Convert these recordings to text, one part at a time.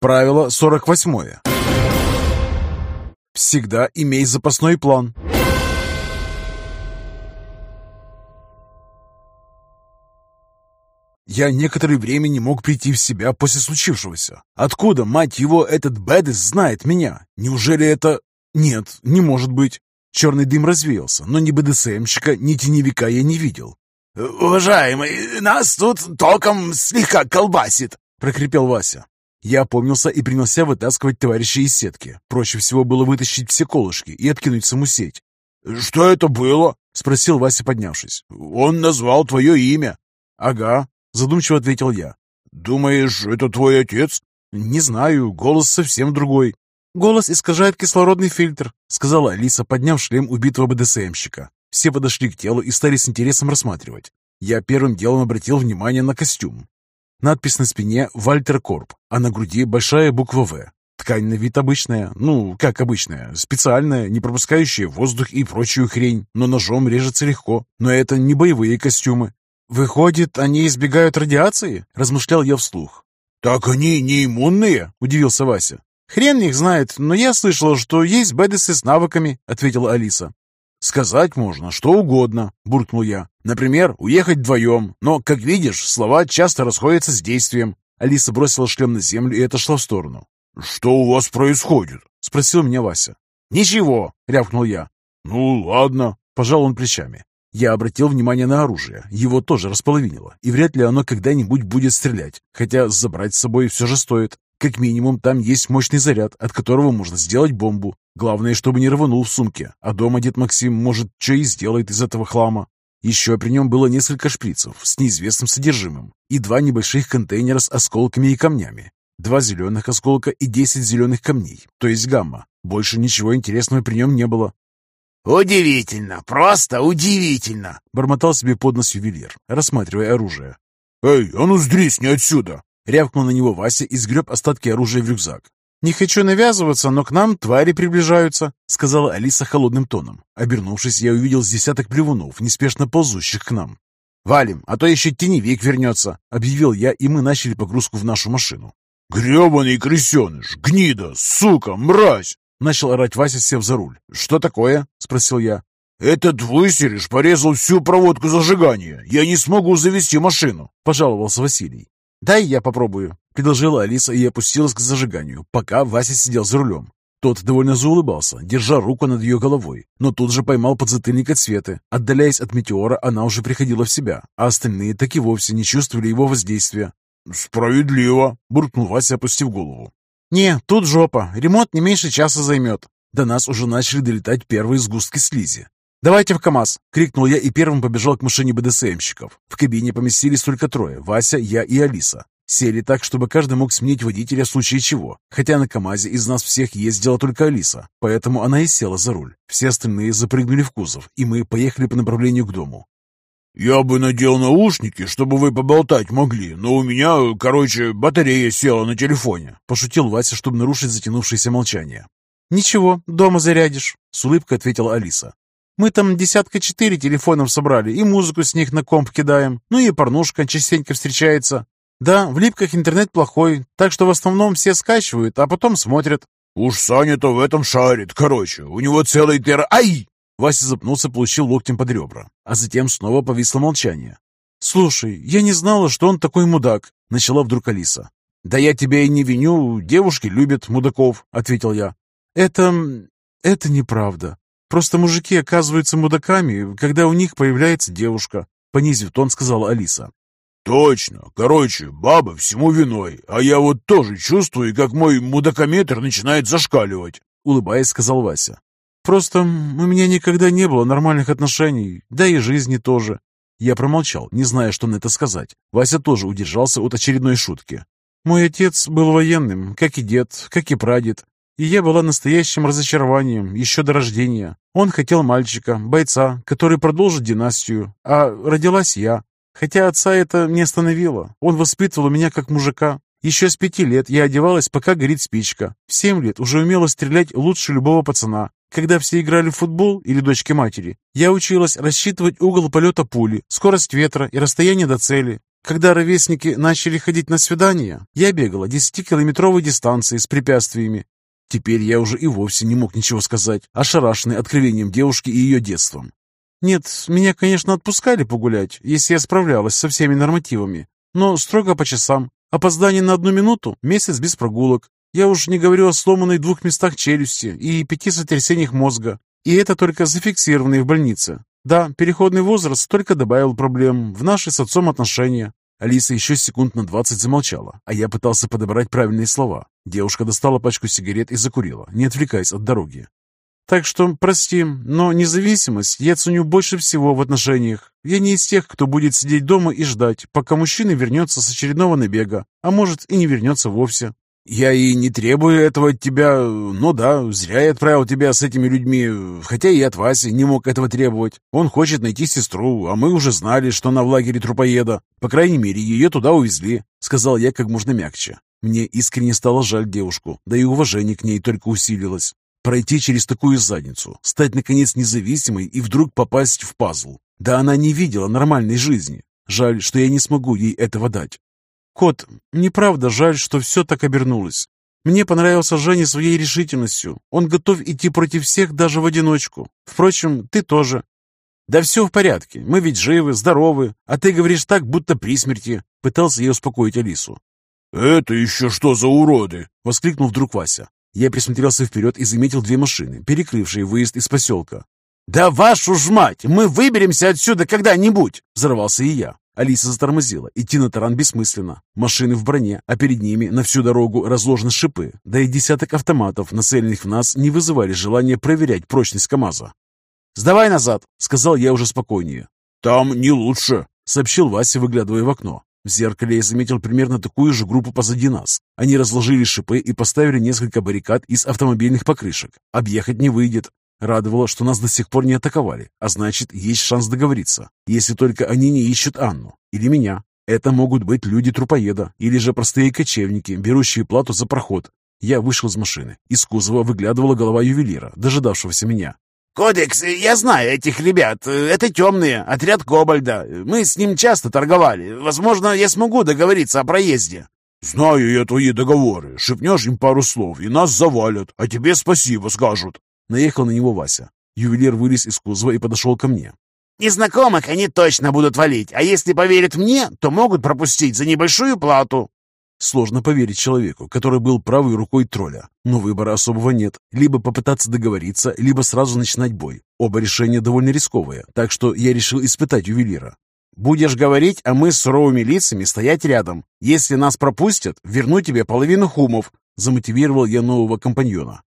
Правило 48. Всегда имей запасной план. Я некоторое время не мог прийти в себя после случившегося. Откуда, мать его, этот Бэдис знает меня? Неужели это... Нет, не может быть. Черный дым развеялся, но ни БДСМщика, ни теневика я не видел. «Уважаемый, нас тут током слегка колбасит!» — прокрепел Вася. Я опомнился и принялся вытаскивать товарищей из сетки. Проще всего было вытащить все колышки и откинуть саму сеть. «Что это было?» — спросил Вася, поднявшись. «Он назвал твое имя». «Ага», — задумчиво ответил я. «Думаешь, это твой отец?» «Не знаю, голос совсем другой». «Голос искажает кислородный фильтр», — сказала Алиса, подняв шлем убитого БДСМщика. Все подошли к телу и стали с интересом рассматривать. Я первым делом обратил внимание на костюм. Надпись на спине «Вальтер Корп», а на груди большая буква «В». Ткань на вид обычная, ну, как обычная, специальная, не пропускающая воздух и прочую хрень, но ножом режется легко. Но это не боевые костюмы. «Выходит, они избегают радиации?» – размышлял я вслух. «Так они не иммунные?» – удивился Вася. «Хрен их знает, но я слышала, что есть бедесы с навыками», — ответила Алиса. «Сказать можно что угодно», — буркнул я. «Например, уехать вдвоем, но, как видишь, слова часто расходятся с действием». Алиса бросила шлем на землю и отошла в сторону. «Что у вас происходит?» — спросил меня Вася. «Ничего», — рявкнул я. «Ну, ладно», — пожал он плечами. Я обратил внимание на оружие. Его тоже располовинило, и вряд ли оно когда-нибудь будет стрелять, хотя забрать с собой все же стоит. Как минимум, там есть мощный заряд, от которого можно сделать бомбу. Главное, чтобы не рванул в сумке, а дома дед Максим, может, что и сделает из этого хлама. Еще при нем было несколько шприцев с неизвестным содержимым и два небольших контейнера с осколками и камнями. Два зеленых осколка и десять зеленых камней, то есть гамма. Больше ничего интересного при нем не было. «Удивительно, просто удивительно!» — бормотал себе под нос ювелир, рассматривая оружие. «Эй, а ну сдрисни отсюда!» Рявкнул на него Вася и сгреб остатки оружия в рюкзак. «Не хочу навязываться, но к нам твари приближаются», — сказала Алиса холодным тоном. Обернувшись, я увидел с десяток плевунов, неспешно ползущих к нам. «Валим, а то еще теневик вернется», — объявил я, и мы начали погрузку в нашу машину. «Гребаный крысеныш! Гнида! Сука! Мразь!» Начал орать Вася, сев за руль. «Что такое?» — спросил я. «Этот высериш порезал всю проводку зажигания. Я не смогу завести машину», — пожаловался Василий. «Дай я попробую», — предложила Алиса и опустилась к зажиганию, пока Вася сидел за рулем. Тот довольно заулыбался, держа руку над ее головой, но тут же поймал подзатыльник от Светы. Отдаляясь от метеора, она уже приходила в себя, а остальные так и вовсе не чувствовали его воздействия. «Справедливо!» — буркнул Вася, опустив голову. «Не, тут жопа. Ремонт не меньше часа займет». До нас уже начали долетать первые сгустки слизи. «Давайте в КамАЗ!» — крикнул я и первым побежал к машине БДСМщиков. В кабине поместились только трое — Вася, я и Алиса. Сели так, чтобы каждый мог сменить водителя в случае чего. Хотя на КамАЗе из нас всех ездила только Алиса, поэтому она и села за руль. Все остальные запрыгнули в кузов, и мы поехали по направлению к дому. «Я бы надел наушники, чтобы вы поболтать могли, но у меня, короче, батарея села на телефоне», — пошутил Вася, чтобы нарушить затянувшееся молчание. «Ничего, дома зарядишь», — с улыбкой ответила Алиса. Мы там десятка четыре телефонов собрали, и музыку с них на комп кидаем. Ну и порнушка частенько встречается. Да, в липках интернет плохой, так что в основном все скачивают, а потом смотрят. Уж Саня-то в этом шарит. Короче, у него целый тера... Ай! Вася запнулся, получил локтем под ребра, а затем снова повисло молчание. «Слушай, я не знала, что он такой мудак», — начала вдруг Алиса. «Да я тебя и не виню, девушки любят мудаков», — ответил я. «Это... это неправда. Просто мужики оказываются мудаками, когда у них появляется девушка», — понизив тон, сказала Алиса. «Точно. Короче, баба всему виной, а я вот тоже чувствую, как мой мудакометр начинает зашкаливать», — улыбаясь, сказал Вася. «Просто у меня никогда не было нормальных отношений, да и жизни тоже». Я промолчал, не зная, что на это сказать. Вася тоже удержался от очередной шутки. «Мой отец был военным, как и дед, как и прадед. И я была настоящим разочарованием еще до рождения. Он хотел мальчика, бойца, который продолжит династию, а родилась я. Хотя отца это не остановило. Он воспитывал меня как мужика. Еще с пяти лет я одевалась, пока горит спичка. В семь лет уже умела стрелять лучше любого пацана. Когда все играли в футбол или дочки матери, я училась рассчитывать угол полета пули, скорость ветра и расстояние до цели. Когда ровесники начали ходить на свидания, я бегала 10-километровые дистанции с препятствиями. Теперь я уже и вовсе не мог ничего сказать, ошарашенный откровением девушки и ее детством. Нет, меня, конечно, отпускали погулять, если я справлялась со всеми нормативами, но строго по часам. Опоздание на одну минуту, месяц без прогулок. Я уж не говорю о сломанной двух местах челюсти и пяти сотрясениях мозга. И это только зафиксированные в больнице. Да, переходный возраст только добавил проблем в наши с отцом отношения. Алиса еще секунд на двадцать замолчала, а я пытался подобрать правильные слова. Девушка достала пачку сигарет и закурила, не отвлекаясь от дороги. Так что, прости, но независимость я ценю больше всего в отношениях. Я не из тех, кто будет сидеть дома и ждать, пока мужчина вернется с очередного набега, а может и не вернется вовсе. «Я и не требую этого от тебя. Ну да, зря я отправил тебя с этими людьми, хотя и от Васи не мог этого требовать. Он хочет найти сестру, а мы уже знали, что она в лагере трупоеда. По крайней мере, ее туда увезли», — сказал я как можно мягче. Мне искренне стало жаль девушку, да и уважение к ней только усилилось. Пройти через такую задницу, стать наконец независимой и вдруг попасть в пазл. Да она не видела нормальной жизни. Жаль, что я не смогу ей этого дать. Кот, неправда жаль, что все так обернулось. Мне понравился Женя своей решительностью. Он готов идти против всех даже в одиночку. Впрочем, ты тоже. Да все в порядке. Мы ведь живы, здоровы. А ты говоришь так, будто при смерти. Пытался я успокоить Алису. «Это еще что за уроды?» — воскликнул вдруг Вася. Я присмотрелся вперед и заметил две машины, перекрывшие выезд из поселка. «Да вашу ж мать! Мы выберемся отсюда когда-нибудь!» — взорвался и я. Алиса затормозила. Идти на таран бессмысленно. Машины в броне, а перед ними на всю дорогу разложены шипы. Да и десяток автоматов, нацеленных в нас, не вызывали желания проверять прочность КамАЗа. «Сдавай назад!» — сказал я уже спокойнее. «Там не лучше!» — сообщил Вася, выглядывая в окно. В зеркале я заметил примерно такую же группу позади нас. Они разложили шипы и поставили несколько баррикад из автомобильных покрышек. Объехать не выйдет. Радовало, что нас до сих пор не атаковали, а значит, есть шанс договориться, если только они не ищут Анну или меня. Это могут быть люди-трупоеда или же простые кочевники, берущие плату за проход. Я вышел из машины. Из кузова выглядывала голова ювелира, дожидавшегося меня. «Кодекс, я знаю этих ребят. Это темные, отряд Кобальда. Мы с ним часто торговали. Возможно, я смогу договориться о проезде». «Знаю я твои договоры. Шепнешь им пару слов, и нас завалят, а тебе спасибо скажут». Наехал на него Вася. Ювелир вылез из кузова и подошел ко мне. «Незнакомых они точно будут валить, а если поверят мне, то могут пропустить за небольшую плату». Сложно поверить человеку, который был правой рукой тролля. Но выбора особого нет. Либо попытаться договориться, либо сразу начинать бой. Оба решения довольно рисковые, так что я решил испытать ювелира. «Будешь говорить, а мы с суровыми лицами стоять рядом. Если нас пропустят, верну тебе половину хумов», замотивировал я нового компаньона.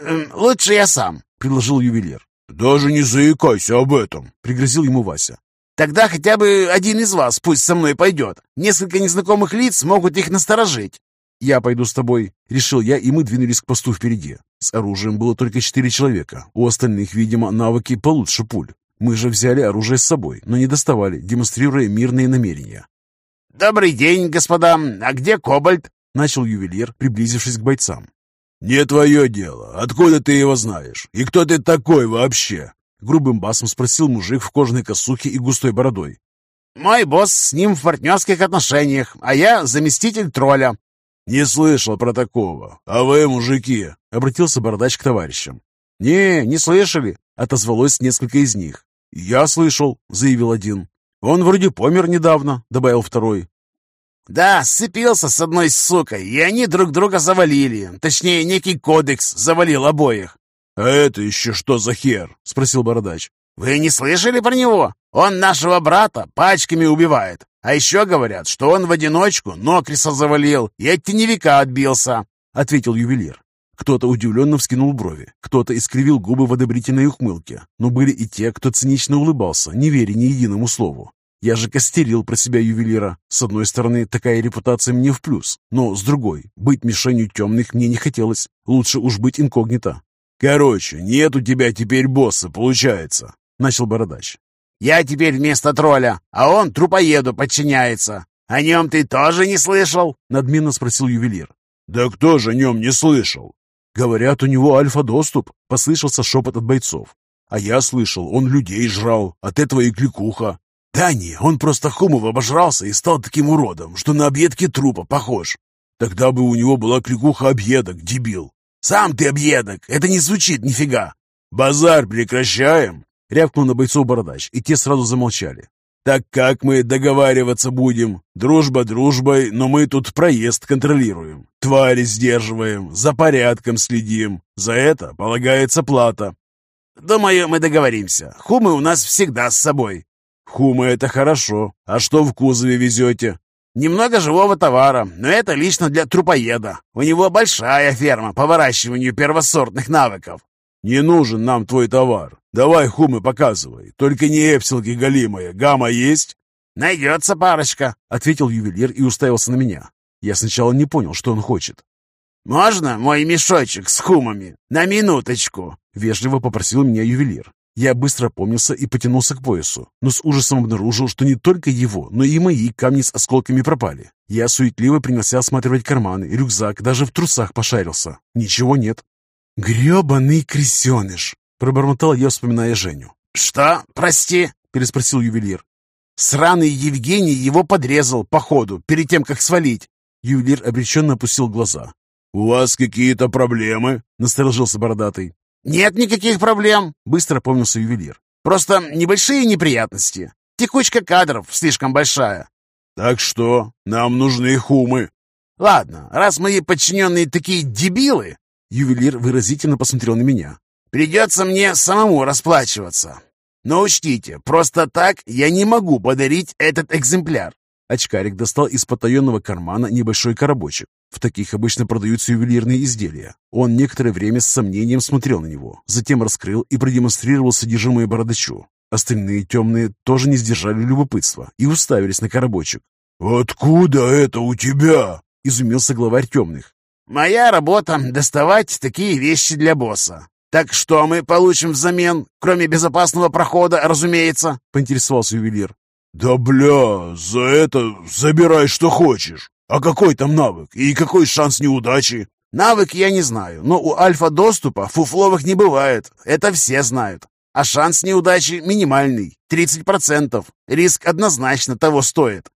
Эм, «Лучше я сам», — предложил ювелир. «Даже не заикайся об этом», — пригрозил ему Вася. «Тогда хотя бы один из вас пусть со мной пойдет. Несколько незнакомых лиц могут их насторожить». «Я пойду с тобой», — решил я, и мы двинулись к посту впереди. С оружием было только четыре человека. У остальных, видимо, навыки получше пуль. Мы же взяли оружие с собой, но не доставали, демонстрируя мирные намерения. «Добрый день, господа. А где Кобальт?» — начал ювелир, приблизившись к бойцам. «Не твое дело. Откуда ты его знаешь? И кто ты такой вообще?» Грубым басом спросил мужик в кожаной косухе и густой бородой. «Мой босс с ним в партнерских отношениях, а я заместитель тролля». «Не слышал про такого. А вы, мужики?» — обратился бородач к товарищам. «Не, не слышали», — отозвалось несколько из них. «Я слышал», — заявил один. «Он вроде помер недавно», — добавил второй. «Да, сцепился с одной сукой, и они друг друга завалили. Точнее, некий кодекс завалил обоих». «А это еще что за хер?» — спросил Бородач. «Вы не слышали про него? Он нашего брата пачками убивает. А еще говорят, что он в одиночку Нокриса завалил и от теневика отбился», — ответил ювелир. Кто-то удивленно вскинул брови, кто-то искривил губы в одобрительной ухмылке, но были и те, кто цинично улыбался, не веря ни единому слову. Я же костерил про себя ювелира. С одной стороны, такая репутация мне в плюс, но с другой, быть мишенью темных мне не хотелось. Лучше уж быть инкогнито. «Короче, нет у тебя теперь босса, получается», — начал Бородач. «Я теперь вместо тролля, а он трупоеду подчиняется. О нем ты тоже не слышал?» — надменно спросил ювелир. «Да кто же о нем не слышал?» «Говорят, у него альфа-доступ», — послышался шепот от бойцов. «А я слышал, он людей жрал, от этого и кликуха. Да не, он просто хумов обожрался и стал таким уродом, что на объедки трупа похож. Тогда бы у него была кликуха объедок, дебил. Сам ты объедок, это не звучит нифига. Базар прекращаем, рявкнул на бойцов бородач, и те сразу замолчали. Так как мы договариваться будем? Дружба дружбой, но мы тут проезд контролируем. Твари сдерживаем, за порядком следим. За это полагается плата. Думаю, мы договоримся. Хумы у нас всегда с собой. Хумы — это хорошо. А что в кузове везете? Немного живого товара, но это лично для трупоеда. У него большая ферма по выращиванию первосортных навыков. Не нужен нам твой товар. Давай, хумы, показывай. Только не эпсилки голимые. Гамма есть? Найдется парочка, ответил ювелир и уставился на меня. Я сначала не понял, что он хочет. «Можно мой мешочек с хумами? На минуточку!» Вежливо попросил меня ювелир. Я быстро опомнился и потянулся к поясу, но с ужасом обнаружил, что не только его, но и мои камни с осколками пропали. Я суетливо принялся осматривать карманы, рюкзак, даже в трусах пошарился. Ничего нет. «Гребаный крысеныш!» Пробормотал я, вспоминая Женю. «Что? Прости?» – переспросил ювелир. «Сраный Евгений его подрезал, походу, перед тем, как свалить». Ювелир обреченно опустил глаза. «У вас какие-то проблемы?» – насторожился бородатый. «Нет никаких проблем», — быстро помнился ювелир. «Просто небольшие неприятности. Текучка кадров слишком большая». «Так что, нам нужны хумы». «Ладно, раз мои подчиненные такие дебилы...» Ювелир выразительно посмотрел на меня. Придется мне самому расплачиваться. Но учтите, просто так я не могу подарить этот экземпляр. Очкарик достал из потаенного кармана небольшой коробочек. В таких обычно продаются ювелирные изделия. Он некоторое время с сомнением смотрел на него, затем раскрыл и продемонстрировал содержимое бородачу. Остальные темные тоже не сдержали любопытства и уставились на коробочек. «Откуда это у тебя?» – изумился главарь темных. «Моя работа – доставать такие вещи для босса. «Так что мы получим взамен, кроме безопасного прохода, разумеется?» — поинтересовался ювелир. «Да бля, за это забирай, что хочешь. А какой там навык и какой шанс неудачи?» «Навык я не знаю, но у альфа-доступа фуфловых не бывает. Это все знают. А шанс неудачи минимальный — 30%. Риск однозначно того стоит».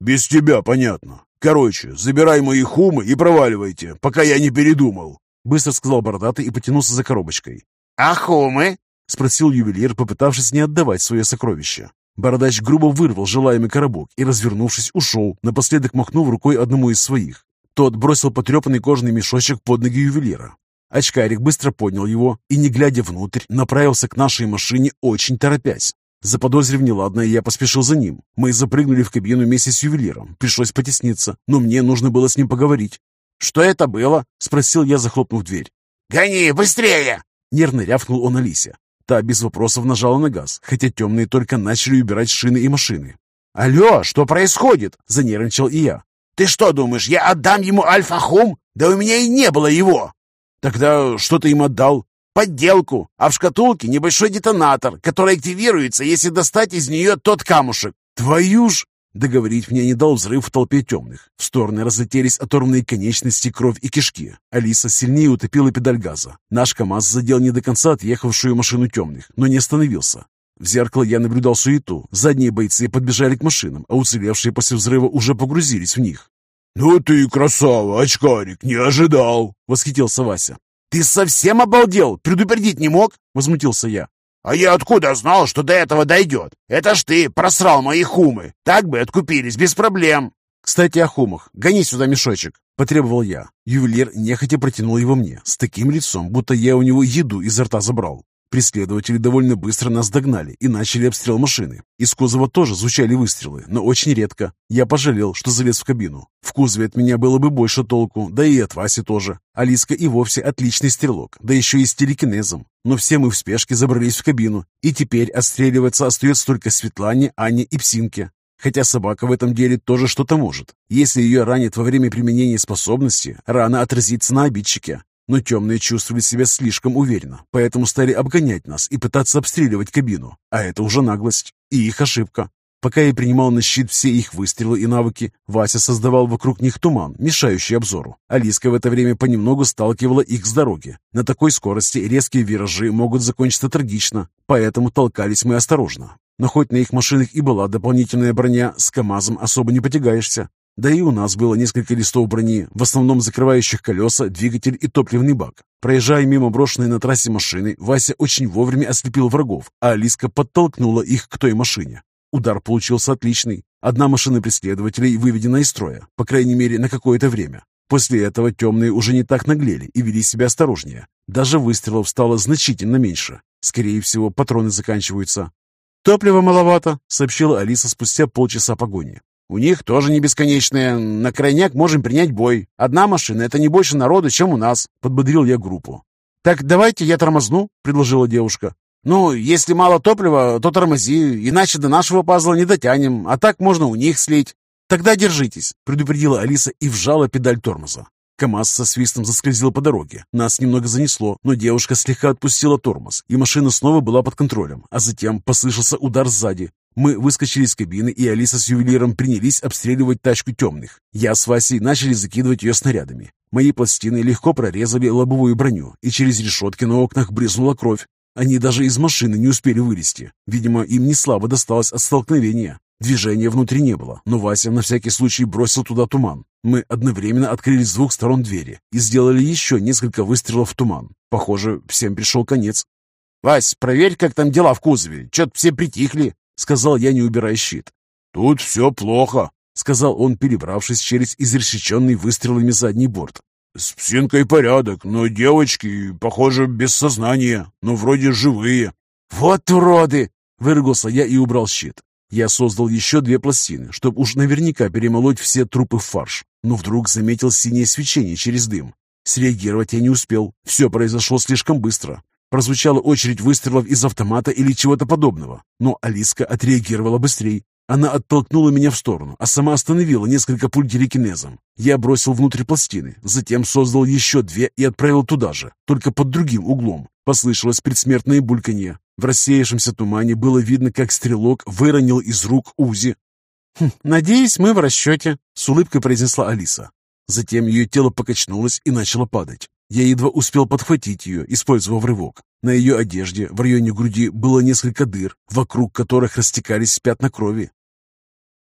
«Без тебя понятно. Короче, забирай мои хумы и проваливайте, пока я не передумал». Быстро сказал бородатый и потянулся за коробочкой. «А хумы?» — спросил ювелир, попытавшись не отдавать свое сокровище. Бородач грубо вырвал желаемый коробок и, развернувшись, ушел, напоследок махнув рукой одному из своих. Тот бросил потрепанный кожаный мешочек под ноги ювелира. Очкарик быстро поднял его и, не глядя внутрь, направился к нашей машине, очень торопясь. Заподозрив неладное, я поспешил за ним. Мы запрыгнули в кабину вместе с ювелиром. Пришлось потесниться, но мне нужно было с ним поговорить. «Что это было?» — спросил я, захлопнув дверь. «Гони, быстрее!» — нервно рявкнул он Алисе. Та без вопросов нажала на газ, хотя темные только начали убирать шины и машины. «Алло, что происходит?» — занервничал и я. «Ты что думаешь, я отдам ему Альфа-Хум? Да у меня и не было его!» «Тогда что ты им отдал?» «Подделку, а в шкатулке небольшой детонатор, который активируется, если достать из нее тот камушек». «Твою ж!» Договорить мне не дал взрыв в толпе темных. В стороны разлетелись оторванные конечности, кровь и кишки. Алиса сильнее утопила педаль газа. Наш КамАЗ задел не до конца отъехавшую машину темных, но не остановился. В зеркало я наблюдал суету. Задние бойцы подбежали к машинам, а уцелевшие после взрыва уже погрузились в них. «Ну ты красава, очкарик, не ожидал!» — восхитился Вася. «Ты совсем обалдел? Предупредить не мог?» — возмутился я. «А я откуда знал, что до этого дойдет? Это ж ты просрал мои хумы. Так бы откупились без проблем». «Кстати, о хумах. Гони сюда мешочек», — потребовал я. Ювелир нехотя протянул его мне, с таким лицом, будто я у него еду изо рта забрал. Преследователи довольно быстро нас догнали и начали обстрел машины. Из кузова тоже звучали выстрелы, но очень редко. Я пожалел, что залез в кабину. В кузове от меня было бы больше толку, да и от Васи тоже. Алиска и вовсе отличный стрелок, да еще и с телекинезом. Но все мы в спешке забрались в кабину, и теперь отстреливаться остается только Светлане, Ане и Псинке. Хотя собака в этом деле тоже что-то может. Если ее ранит во время применения способности, рана отразится на обидчике. Но темные чувствовали себя слишком уверенно, поэтому стали обгонять нас и пытаться обстреливать кабину. А это уже наглость и их ошибка. Пока я принимал на щит все их выстрелы и навыки, Вася создавал вокруг них туман, мешающий обзору. Алиска в это время понемногу сталкивала их с дороги. На такой скорости резкие виражи могут закончиться трагично, поэтому толкались мы осторожно. Но хоть на их машинах и была дополнительная броня, с КАМАЗом особо не потягаешься. Да и у нас было несколько листов брони, в основном закрывающих колеса, двигатель и топливный бак. Проезжая мимо брошенной на трассе машины, Вася очень вовремя ослепил врагов, а Алиска подтолкнула их к той машине. Удар получился отличный. Одна машина преследователей выведена из строя, по крайней мере, на какое-то время. После этого темные уже не так наглели и вели себя осторожнее. Даже выстрелов стало значительно меньше. Скорее всего, патроны заканчиваются. «Топлива маловато», — сообщила Алиса спустя полчаса погони. «У них тоже не бесконечные. На крайняк можем принять бой. Одна машина — это не больше народу, чем у нас», — подбодрил я группу. «Так давайте я тормозну», — предложила девушка. «Ну, если мало топлива, то тормози, иначе до нашего пазла не дотянем, а так можно у них слить». «Тогда держитесь», — предупредила Алиса и вжала педаль тормоза. КамАЗ со свистом заскользил по дороге. Нас немного занесло, но девушка слегка отпустила тормоз, и машина снова была под контролем, а затем послышался удар сзади. Мы выскочили из кабины, и Алиса с ювелиром принялись обстреливать тачку темных. Я с Васей начали закидывать ее снарядами. Мои пластины легко прорезали лобовую броню, и через решетки на окнах брызнула кровь. Они даже из машины не успели вылезти. Видимо, им не слабо досталось от столкновения. Движения внутри не было, но Вася на всякий случай бросил туда туман. Мы одновременно открыли с двух сторон двери и сделали еще несколько выстрелов в туман. Похоже, всем пришел конец. «Вась, проверь, как там дела в кузове. Че-то все притихли», — сказал я, не убирая щит. «Тут все плохо», — сказал он, перебравшись через изрешеченный выстрелами задний борт. «С псинкой порядок, но девочки, похоже, без сознания, но вроде живые». «Вот уроды!» — выругался я и убрал щит. Я создал еще две пластины, чтобы уж наверняка перемолоть все трупы в фарш, но вдруг заметил синее свечение через дым. Среагировать я не успел, все произошло слишком быстро. Прозвучала очередь выстрелов из автомата или чего-то подобного, но Алиска отреагировала быстрее. Она оттолкнула меня в сторону, а сама остановила несколько пуль телекинезом. Я бросил внутрь пластины, затем создал еще две и отправил туда же, только под другим углом. Послышалось предсмертное бульканье. В рассеявшемся тумане было видно, как стрелок выронил из рук Узи. «Хм, «Надеюсь, мы в расчете», — с улыбкой произнесла Алиса. Затем ее тело покачнулось и начало падать. Я едва успел подхватить ее, использовав рывок. На ее одежде в районе груди было несколько дыр, вокруг которых растекались пятна крови.